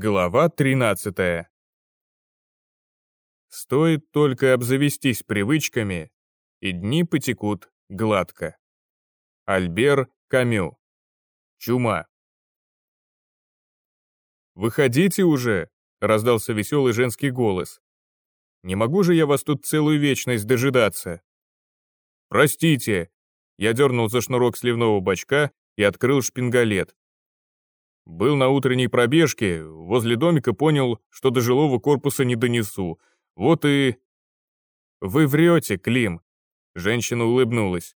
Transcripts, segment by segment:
Глава 13. Стоит только обзавестись привычками, и дни потекут гладко. Альбер Камю. Чума. «Выходите уже!» — раздался веселый женский голос. «Не могу же я вас тут целую вечность дожидаться!» «Простите!» — я дернул за шнурок сливного бачка и открыл шпингалет. Был на утренней пробежке, возле домика понял, что до жилого корпуса не донесу. Вот и... «Вы врете, Клим!» Женщина улыбнулась.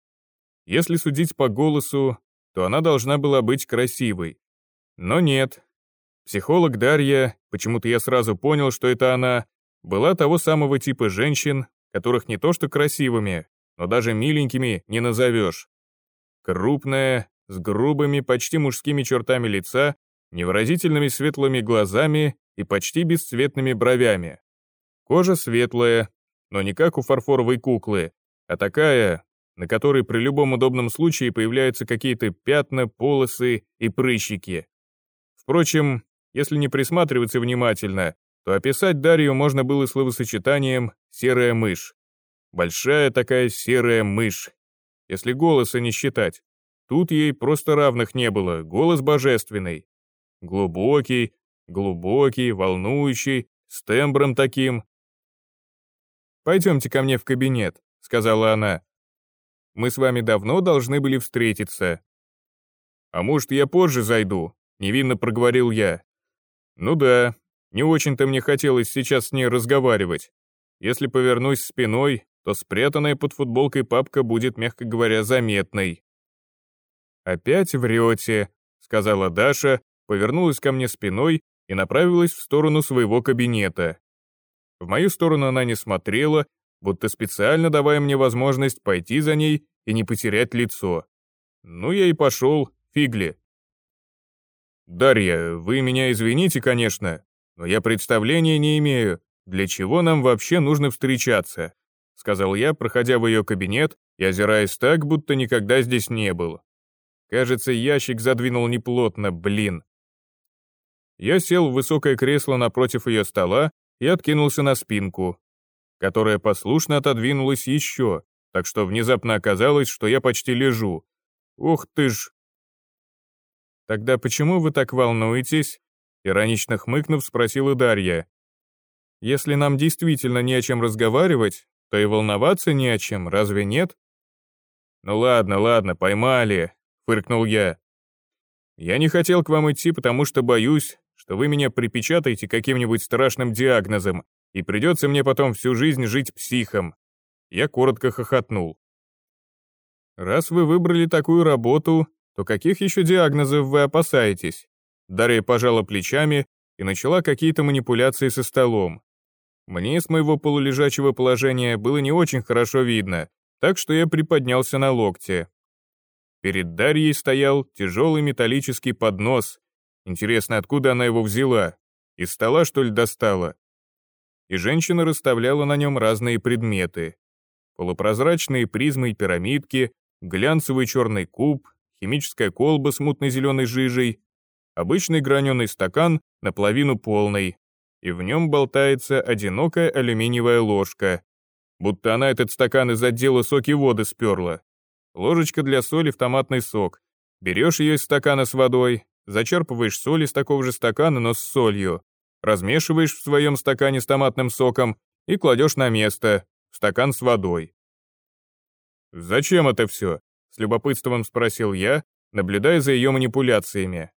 Если судить по голосу, то она должна была быть красивой. Но нет. Психолог Дарья, почему-то я сразу понял, что это она, была того самого типа женщин, которых не то что красивыми, но даже миленькими не назовешь. Крупная, с грубыми, почти мужскими чертами лица, невыразительными светлыми глазами и почти бесцветными бровями. Кожа светлая, но не как у фарфоровой куклы, а такая, на которой при любом удобном случае появляются какие-то пятна, полосы и прыщики. Впрочем, если не присматриваться внимательно, то описать Дарью можно было словосочетанием «серая мышь». Большая такая серая мышь, если голоса не считать. Тут ей просто равных не было, голос божественный. Глубокий, глубокий, волнующий, с тембром таким. «Пойдемте ко мне в кабинет», — сказала она. «Мы с вами давно должны были встретиться». «А может, я позже зайду?» — невинно проговорил я. «Ну да, не очень-то мне хотелось сейчас с ней разговаривать. Если повернусь спиной, то спрятанная под футболкой папка будет, мягко говоря, заметной. «Опять врете», — сказала Даша, повернулась ко мне спиной и направилась в сторону своего кабинета. В мою сторону она не смотрела, будто специально давая мне возможность пойти за ней и не потерять лицо. Ну, я и пошел, фигли. «Дарья, вы меня извините, конечно, но я представления не имею, для чего нам вообще нужно встречаться», сказал я, проходя в ее кабинет и озираясь так, будто никогда здесь не был. Кажется, ящик задвинул неплотно, блин. Я сел в высокое кресло напротив ее стола и откинулся на спинку, которая послушно отодвинулась еще, так что внезапно оказалось, что я почти лежу. Ух ты ж! Тогда почему вы так волнуетесь? Иронично хмыкнув, спросила Дарья. Если нам действительно не о чем разговаривать, то и волноваться не о чем, разве нет? Ну ладно, ладно, поймали, фыркнул я. «Я не хотел к вам идти, потому что боюсь, что вы меня припечатаете каким-нибудь страшным диагнозом, и придется мне потом всю жизнь жить психом». Я коротко хохотнул. «Раз вы выбрали такую работу, то каких еще диагнозов вы опасаетесь?» Дарья пожала плечами и начала какие-то манипуляции со столом. Мне с моего полулежачего положения было не очень хорошо видно, так что я приподнялся на локте. Перед Дарьей стоял тяжелый металлический поднос. Интересно, откуда она его взяла? Из стола, что ли, достала? И женщина расставляла на нем разные предметы. Полупрозрачные призмы и пирамидки, глянцевый черный куб, химическая колба с мутной зеленой жижей, обычный граненый стакан, наполовину полный, и в нем болтается одинокая алюминиевая ложка, будто она этот стакан из отдела соки воды сперла ложечка для соли в томатный сок. Берешь ее из стакана с водой, зачерпываешь соль из такого же стакана, но с солью, размешиваешь в своем стакане с томатным соком и кладешь на место, стакан с водой. «Зачем это все?» — с любопытством спросил я, наблюдая за ее манипуляциями.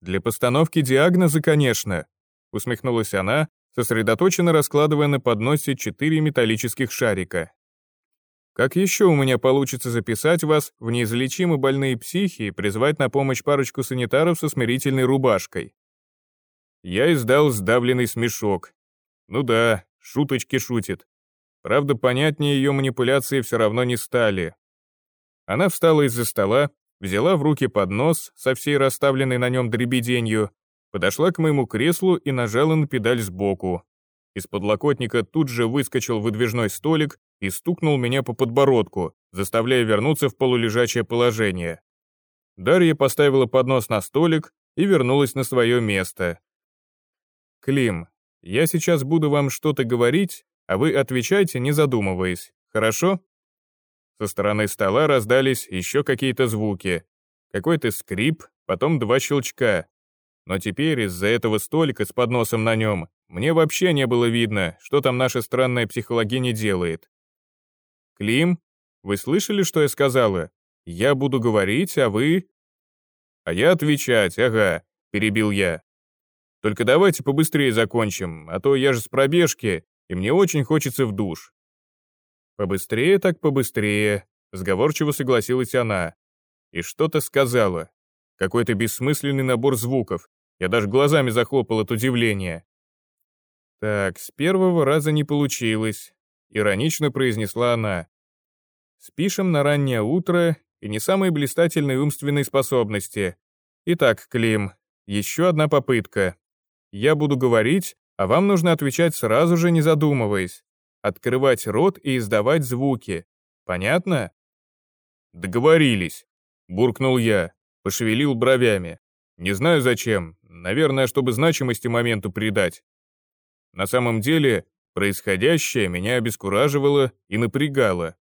«Для постановки диагноза, конечно», — усмехнулась она, сосредоточенно раскладывая на подносе четыре металлических шарика. Как еще у меня получится записать вас в неизлечимо больные психи и призвать на помощь парочку санитаров со смирительной рубашкой? Я издал сдавленный смешок. Ну да, шуточки шутит. Правда, понятнее ее манипуляции все равно не стали. Она встала из-за стола, взяла в руки поднос со всей расставленной на нем дребеденью, подошла к моему креслу и нажала на педаль сбоку. Из подлокотника тут же выскочил выдвижной столик и стукнул меня по подбородку, заставляя вернуться в полулежачее положение. Дарья поставила поднос на столик и вернулась на свое место, Клим, я сейчас буду вам что-то говорить, а вы отвечайте, не задумываясь, хорошо? Со стороны стола раздались еще какие-то звуки. Какой-то скрип, потом два щелчка. Но теперь из-за этого столика с подносом на нем мне вообще не было видно, что там наша странная психологиня делает. «Клим, вы слышали, что я сказала? Я буду говорить, а вы...» «А я отвечать, ага», — перебил я. «Только давайте побыстрее закончим, а то я же с пробежки, и мне очень хочется в душ». «Побыстрее так побыстрее», — сговорчиво согласилась она. И что-то сказала. Какой-то бессмысленный набор звуков. Я даже глазами захлопал от удивления. «Так, с первого раза не получилось», — иронично произнесла она. «Спишем на раннее утро и не самые блистательные умственные способности. Итак, Клим, еще одна попытка. Я буду говорить, а вам нужно отвечать сразу же, не задумываясь. Открывать рот и издавать звуки. Понятно?» «Договорились», — буркнул я, пошевелил бровями. «Не знаю зачем, наверное, чтобы значимости моменту придать. На самом деле, происходящее меня обескураживало и напрягало.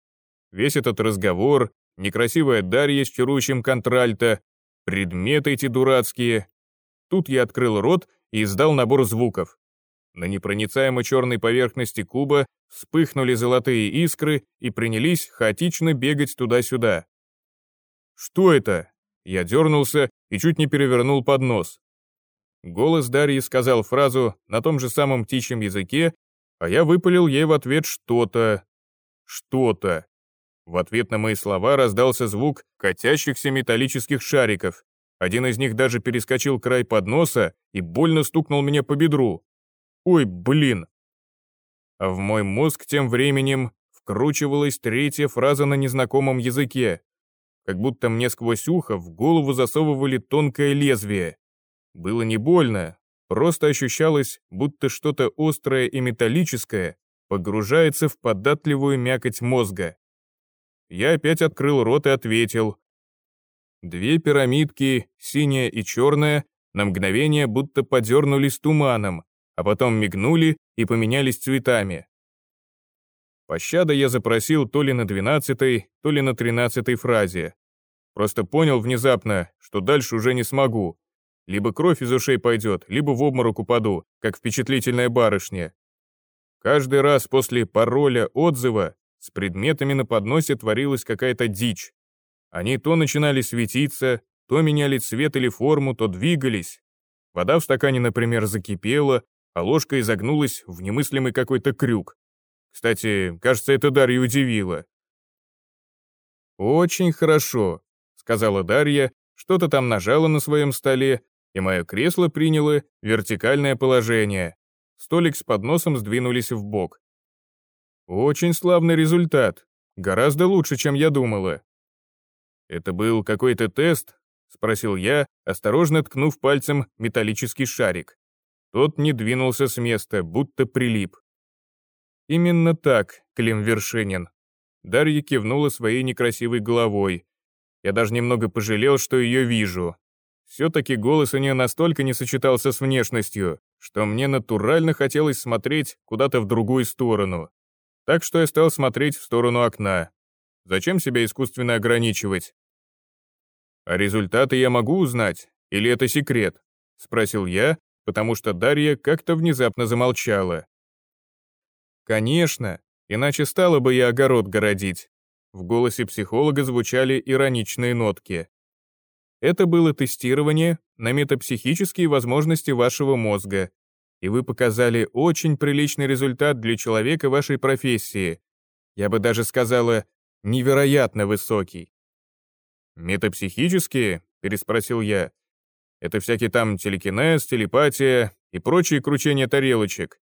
Весь этот разговор, некрасивая Дарья с чарующим контральто, предметы эти дурацкие. Тут я открыл рот и издал набор звуков. На непроницаемо черной поверхности куба вспыхнули золотые искры и принялись хаотично бегать туда-сюда. «Что это?» Я дернулся и чуть не перевернул поднос. Голос Дарьи сказал фразу на том же самом птичьем языке, а я выпалил ей в ответ что-то. Что-то. В ответ на мои слова раздался звук катящихся металлических шариков. Один из них даже перескочил край подноса и больно стукнул меня по бедру. Ой, блин. А в мой мозг тем временем вкручивалась третья фраза на незнакомом языке. Как будто мне сквозь ухо в голову засовывали тонкое лезвие. Было не больно, просто ощущалось, будто что-то острое и металлическое погружается в податливую мякоть мозга. Я опять открыл рот и ответил. Две пирамидки, синяя и черная, на мгновение будто подернулись туманом, а потом мигнули и поменялись цветами. Пощада я запросил то ли на двенадцатой, то ли на тринадцатой фразе. Просто понял внезапно, что дальше уже не смогу, либо кровь из ушей пойдет, либо в обморок упаду, как впечатлительная барышня. Каждый раз после пароля отзыва с предметами на подносе творилась какая-то дичь. Они то начинали светиться, то меняли цвет или форму, то двигались. Вода в стакане, например, закипела, а ложка изогнулась в немыслимый какой-то крюк. Кстати, кажется, это Дарья удивило. «Очень хорошо», — сказала Дарья, что-то там нажала на своем столе, и мое кресло приняло вертикальное положение. Столик с подносом сдвинулись в бок. Очень славный результат. Гораздо лучше, чем я думала. Это был какой-то тест? Спросил я, осторожно ткнув пальцем металлический шарик. Тот не двинулся с места, будто прилип. Именно так, Клим Вершинин. Дарья кивнула своей некрасивой головой. Я даже немного пожалел, что ее вижу. Все-таки голос у нее настолько не сочетался с внешностью, что мне натурально хотелось смотреть куда-то в другую сторону. Так что я стал смотреть в сторону окна. Зачем себя искусственно ограничивать? «А результаты я могу узнать? Или это секрет?» — спросил я, потому что Дарья как-то внезапно замолчала. «Конечно, иначе стала бы я огород городить». В голосе психолога звучали ироничные нотки. Это было тестирование на метапсихические возможности вашего мозга, и вы показали очень приличный результат для человека вашей профессии. Я бы даже сказала, невероятно высокий. «Метапсихические?» — переспросил я. «Это всякий там телекинез, телепатия и прочие кручения тарелочек».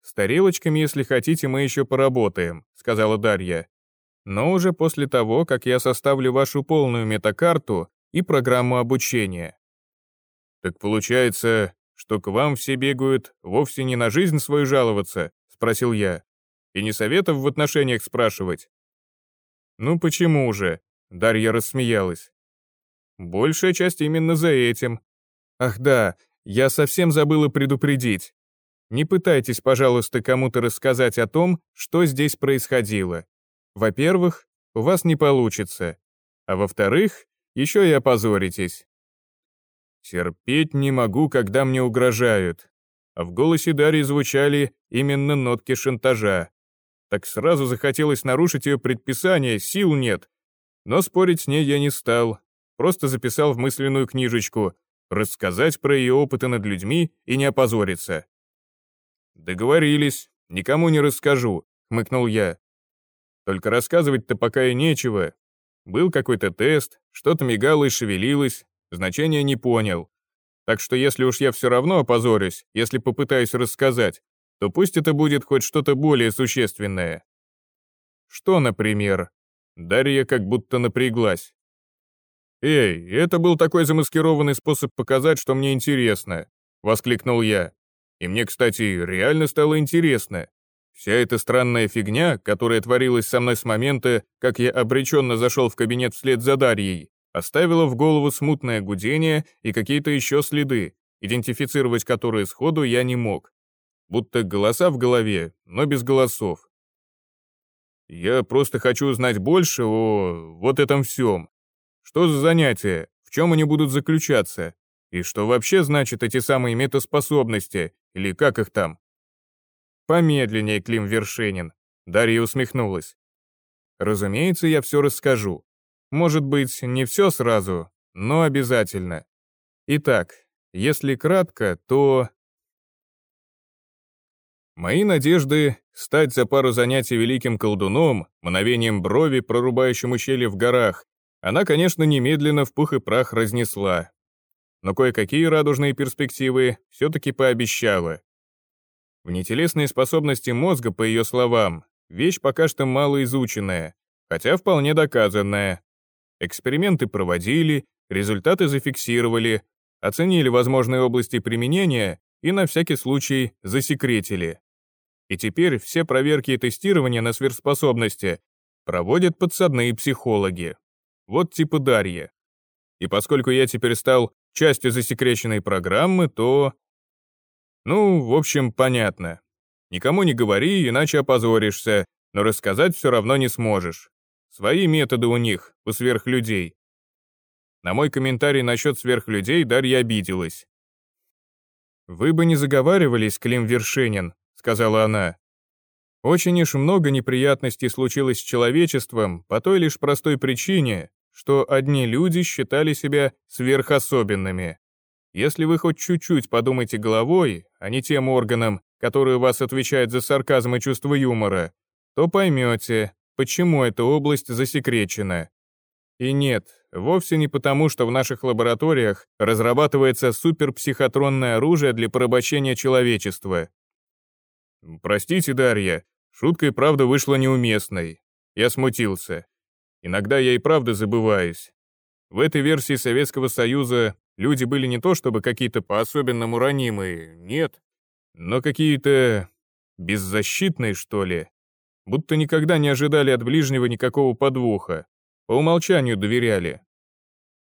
«С тарелочками, если хотите, мы еще поработаем», — сказала Дарья. «Но уже после того, как я составлю вашу полную метакарту, и программу обучения. «Так получается, что к вам все бегают вовсе не на жизнь свою жаловаться?» — спросил я. «И не советов в отношениях спрашивать?» «Ну почему же?» — Дарья рассмеялась. «Большая часть именно за этим. Ах да, Я совсем забыла предупредить. Не пытайтесь, пожалуйста, кому-то рассказать о том, что здесь происходило. Во-первых, у вас не получится. А во-вторых, еще и опозоритесь. Терпеть не могу, когда мне угрожают. А в голосе Дарьи звучали именно нотки шантажа. Так сразу захотелось нарушить ее предписание, сил нет. Но спорить с ней я не стал, просто записал в мысленную книжечку рассказать про ее опыты над людьми и не опозориться. «Договорились, никому не расскажу», — хмыкнул я. «Только рассказывать-то пока и нечего. Был какой-то тест, что-то мигало и шевелилось, значения не понял. Так что если уж я все равно опозорюсь, если попытаюсь рассказать, то пусть это будет хоть что-то более существенное». «Что, например?» Дарья как будто напряглась. «Эй, это был такой замаскированный способ показать, что мне интересно», — воскликнул я. И мне, кстати, реально стало интересно. Вся эта странная фигня, которая творилась со мной с момента, как я обреченно зашел в кабинет вслед за Дарьей, оставила в голову смутное гудение и какие-то еще следы, идентифицировать которые сходу я не мог. Будто голоса в голове, но без голосов. Я просто хочу узнать больше о вот этом всем. Что за занятия, в чем они будут заключаться, и что вообще значат эти самые метаспособности, или как их там? Помедленнее, Клим Вершинин. Дарья усмехнулась. Разумеется, я все расскажу. Может быть, не все сразу, но обязательно. Итак, если кратко, то... Мои надежды стать за пару занятий великим колдуном, мгновением брови, прорубающим ущелье в горах, она, конечно, немедленно в пух и прах разнесла, но кое-какие радужные перспективы все-таки пообещала. Внетелесные способности мозга, по ее словам, вещь пока что мало изученная, хотя вполне доказанная. Эксперименты проводили, результаты зафиксировали, оценили возможные области применения и на всякий случай засекретили. И теперь все проверки и тестирования на сверхспособности проводят подсадные психологи. Вот типа Дарья. И поскольку я теперь стал частью засекреченной программы, то... Ну, в общем, понятно. Никому не говори, иначе опозоришься, но рассказать все равно не сможешь. Свои методы у них, у сверхлюдей. На мой комментарий насчет сверхлюдей Дарья обиделась. «Вы бы не заговаривались, Клим Вершинин», — сказала она. «Очень уж много неприятностей случилось с человечеством по той лишь простой причине, что одни люди считали себя сверхособенными. Если вы хоть чуть-чуть подумайте головой, а не тем органом, который у вас отвечает за сарказм и чувство юмора, то поймете, почему эта область засекречена. И нет, вовсе не потому, что в наших лабораториях разрабатывается суперпсихотронное оружие для порабощения человечества. Простите, Дарья, шутка и правда вышла неуместной. Я смутился. Иногда я и правда забываюсь. В этой версии Советского Союза люди были не то чтобы какие-то по-особенному ранимые, нет, но какие-то беззащитные, что ли. Будто никогда не ожидали от ближнего никакого подвоха, по умолчанию доверяли.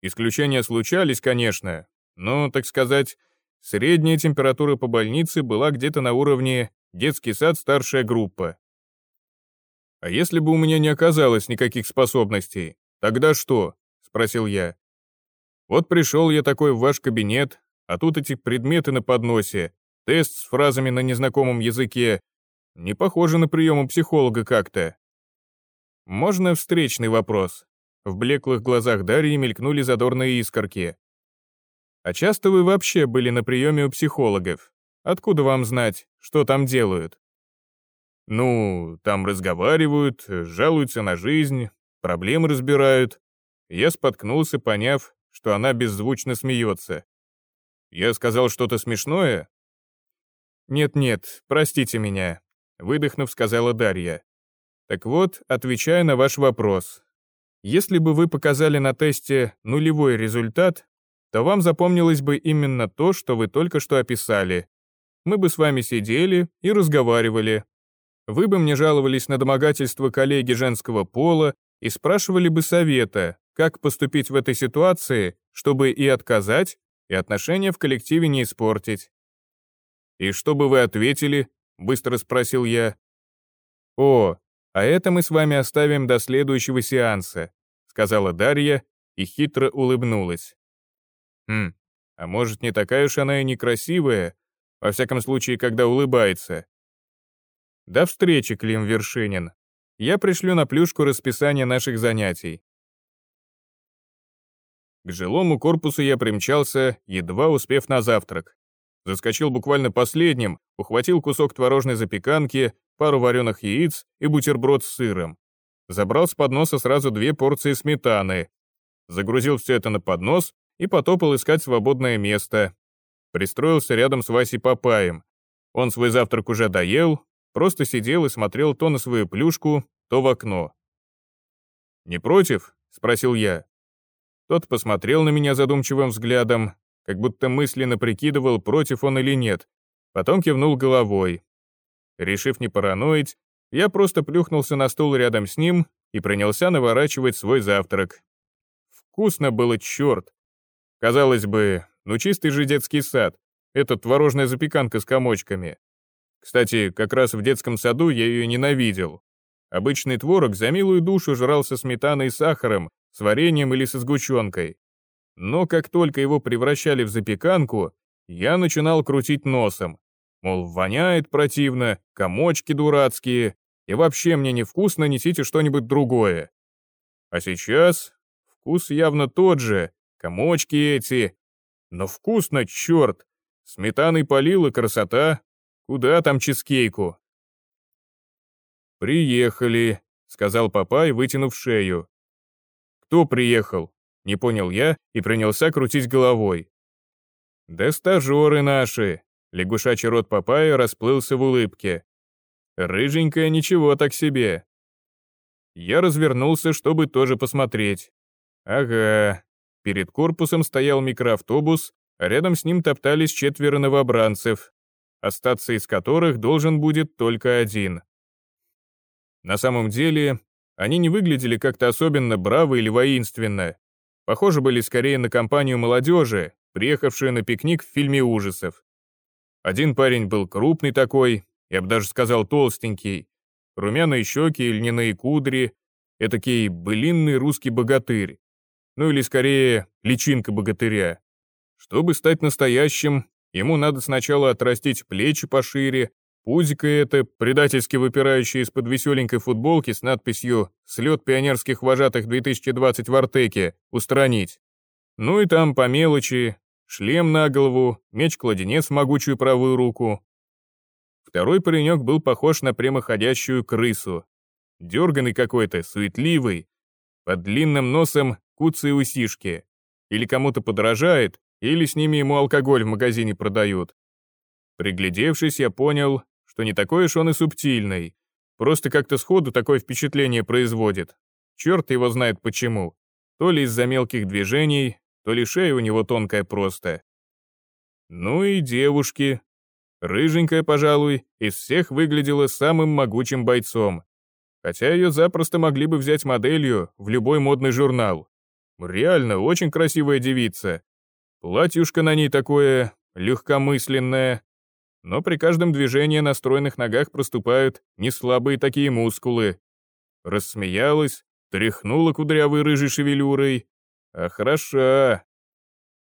Исключения случались, конечно, но, так сказать, средняя температура по больнице была где-то на уровне детский сад старшая группа. «А если бы у меня не оказалось никаких способностей, тогда что?» — спросил я. «Вот пришел я такой в ваш кабинет, а тут эти предметы на подносе, тест с фразами на незнакомом языке. Не похоже на прием у психолога как-то». «Можно встречный вопрос?» В блеклых глазах Дарьи мелькнули задорные искорки. «А часто вы вообще были на приеме у психологов? Откуда вам знать, что там делают?» Ну, там разговаривают, жалуются на жизнь, проблемы разбирают. Я споткнулся, поняв, что она беззвучно смеется. Я сказал что-то смешное? Нет-нет, простите меня, выдохнув, сказала Дарья. Так вот, отвечая на ваш вопрос. Если бы вы показали на тесте нулевой результат, то вам запомнилось бы именно то, что вы только что описали. Мы бы с вами сидели и разговаривали, вы бы мне жаловались на домогательство коллеги женского пола и спрашивали бы совета, как поступить в этой ситуации, чтобы и отказать, и отношения в коллективе не испортить. «И что бы вы ответили?» — быстро спросил я. «О, а это мы с вами оставим до следующего сеанса», — сказала Дарья и хитро улыбнулась. «Хм, а может, не такая уж она и некрасивая, во всяком случае, когда улыбается. До встречи, Клим Вершинин. Я пришлю на плюшку расписание наших занятий. К жилому корпусу я примчался, едва успев на завтрак. Заскочил буквально последним, ухватил кусок творожной запеканки, пару вареных яиц и бутерброд с сыром. Забрал с подноса сразу две порции сметаны. Загрузил все это на поднос и потопал искать свободное место. Пристроился рядом с Васей Папаем. Он свой завтрак уже доел, просто сидел и смотрел то на свою плюшку, то в окно. «Не против?» — спросил я. Тот посмотрел на меня задумчивым взглядом, как будто мысленно прикидывал, против он или нет, потом кивнул головой. Решив не параноить, я просто плюхнулся на стул рядом с ним и принялся наворачивать свой завтрак. Вкусно было черт. Казалось бы, ну чистый же детский сад, это творожная запеканка с комочками. Кстати, как раз в детском саду я ее ненавидел. Обычный творог за милую душу жрал со сметаной и сахаром, с вареньем или со сгущенкой. Но как только его превращали в запеканку, я начинал крутить носом. Мол, воняет противно, комочки дурацкие, и вообще мне невкусно, несите что-нибудь другое. А сейчас вкус явно тот же, комочки эти. Но вкусно, черт! Сметаной полил и красота. Куда там чизкейку? «Приехали», — сказал Папай, вытянув шею. «Кто приехал?» — не понял я и принялся крутить головой. «Да стажеры наши!» — лягушачий рот Папая расплылся в улыбке. «Рыженькая ничего так себе!» Я развернулся, чтобы тоже посмотреть. Ага, перед корпусом стоял микроавтобус, а рядом с ним топтались четверо новобранцев, остаться из которых должен будет только один. На самом деле, они не выглядели как-то особенно браво или воинственно. Похоже были скорее на компанию молодежи, приехавшую на пикник в фильме ужасов. Один парень был крупный такой, я бы даже сказал толстенький, румяные щеки и льняные кудри, этакий былинный русский богатырь. Ну или скорее, личинка богатыря. Чтобы стать настоящим, ему надо сначала отрастить плечи пошире, Пузико это, предательски выпирающее из-под веселенькой футболки с надписью «Слет пионерских вожатых 2020 в Артеке» устранить. Ну и там по мелочи, шлем на голову, меч-кладенец в могучую правую руку. Второй паренек был похож на прямоходящую крысу. Дерганный какой-то, суетливый, под длинным носом куцые усишки. Или кому-то подражает, или с ними ему алкоголь в магазине продают. Приглядевшись, я понял, что не такой уж он и субтильный. Просто как-то сходу такое впечатление производит. Черт его знает почему. То ли из-за мелких движений, то ли шея у него тонкая просто. Ну и девушки. Рыженькая, пожалуй, из всех выглядела самым могучим бойцом. Хотя ее запросто могли бы взять моделью в любой модный журнал. Реально, очень красивая девица. Платьюшко на ней такое легкомысленное, но при каждом движении на стройных ногах проступают неслабые такие мускулы. Рассмеялась, тряхнула кудрявой рыжей шевелюрой. А хороша.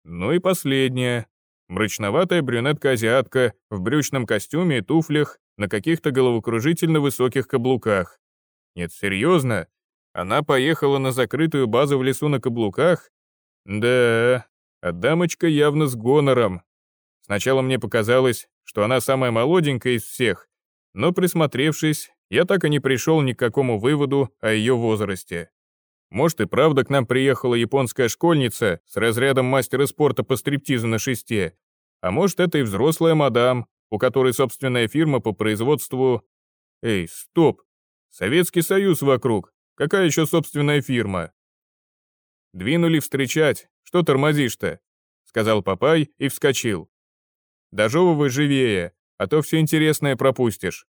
Ну и последняя. Мрачноватая брюнетка-азиатка в брючном костюме и туфлях на каких-то головокружительно высоких каблуках. Нет, серьезно? Она поехала на закрытую базу в лесу на каблуках? Да, а дамочка явно с гонором. Сначала мне показалось, что она самая молоденькая из всех, но присмотревшись, я так и не пришел ни к какому выводу о ее возрасте. Может и правда к нам приехала японская школьница с разрядом мастера спорта по стриптизу на шесте, а может это и взрослая мадам, у которой собственная фирма по производству... Эй, стоп! Советский Союз вокруг, какая еще собственная фирма? Двинули встречать, что тормозишь-то? Сказал Папай и вскочил. Дожевывай живее, а то все интересное пропустишь.